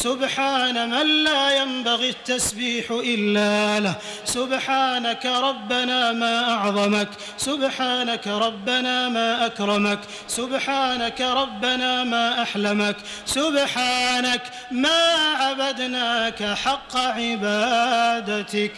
سبحان من لا ينبغي التسبيح إلا له. سبحانك ربنا ما أعظمك. سبحانك ربنا ما أكرمك. سبحانك ربنا ما أحلمك. سبحانك ما عبدناك حق عبادتك.